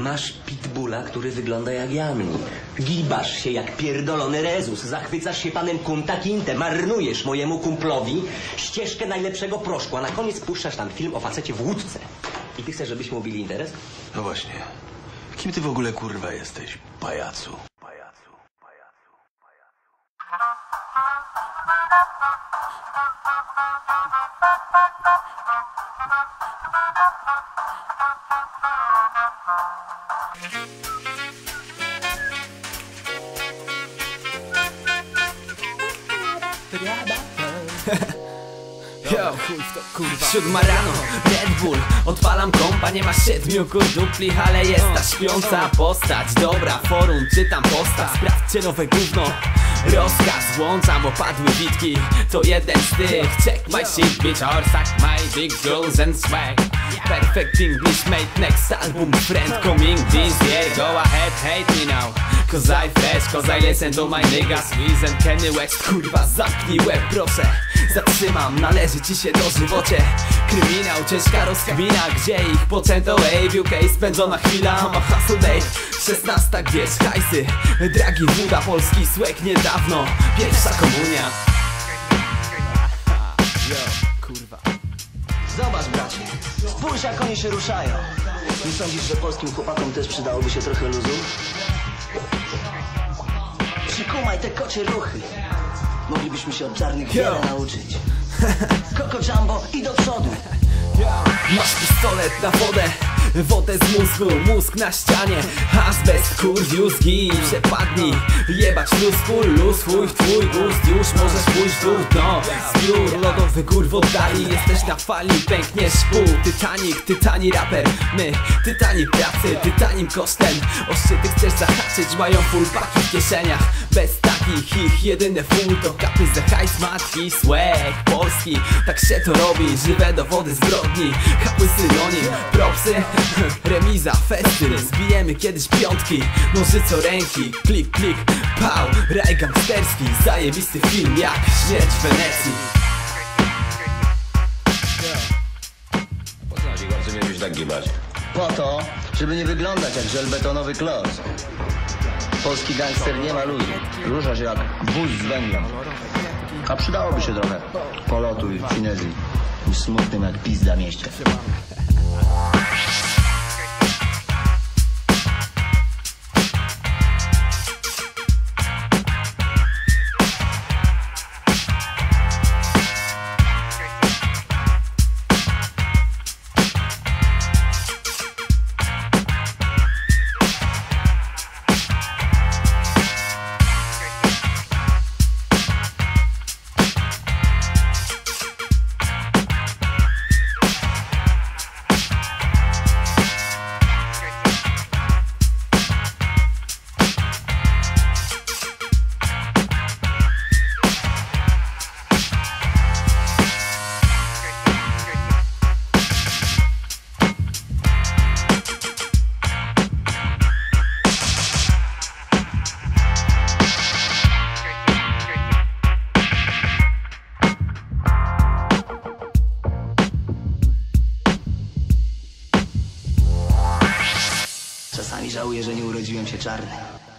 Masz pitbulla, który wygląda jak jamnik. Gibasz się jak pierdolony rezus. Zachwycasz się panem Kunta Kinte. Marnujesz mojemu kumplowi ścieżkę najlepszego proszku, a na koniec puszczasz tam film o facecie w łódce. I ty chcesz, żebyśmy ubili interes? No właśnie. Kim ty w ogóle kurwa jesteś, pajacu? Pajacu, pajacu, pajacu. Yo, siódma rano, Red Bull. Odpalam kompa, nie ma siedmiu kurdupli Ale jest ta śpiąca postać. Dobra, forum, czytam posta Sprawdźcie nowe gówno Rozkaz włączam, opadły bitki. To jeden z tych. Check my shit, bitch or suck my big girls and swag. Perfect English mate, next album Friend coming this year. Go ahead, hate me now. Cause I fresh, cause I listen to my niggas. Wiz Kenny West Kurwa, zamknij łeb, proszę Zatrzymam, należy ci się dożywocie Kryminał, ciężka rozkmina Gdzie ich poczęto, ej, w UK spędzona chwila Ma hustle day, 16 gdzieś hajsy Dragi Wuda, polski słek niedawno Pierwsza komunia Yo, kurwa Zobacz, bracie. Spójrz, jak oni się ruszają. Nie sądzisz, że polskim chłopakom też przydałoby się trochę luzu? Przykumaj te kocie ruchy. Moglibyśmy się od czarnych wiele nauczyć. Koko Jumbo i do przodu. Masz pistolet na wodę Wodę z mózgu, mózg na ścianie. Azbest, kurwiu, zgin, przepadnij Jebać kul, luz, chuj w twój gust. Już możesz pójść w dół, no. Zbiór lodowy, gór w oddali. Jesteś na fali, pękniesz pół. Titanic, tytani raper. My, tytani pracy, tytanim kosztem. O szczyty chcesz zahaczyć, mają full paki w kieszeniach. Bez takich ich jedyne full to kapy za hajs matki Swag polski, tak się to robi Żywe dowody zbrodni, kapy synonim Propsy, remiza, festyn Zbijemy kiedyś piątki, nożyco ręki Klik, klik, pał, raj gangsterski Zajebisty film jak śmierć w Wenecji Po co nasi się tak gibać? Po to, żeby nie wyglądać jak żelbetonowy kloc. Polski gangster nie ma luzu. Rusza się jak wóz z węglem. A przydałoby się trochę polotu i finezji. Niż smutnym jak pizda mieście. Żałuję, że nie urodziłem się czarny.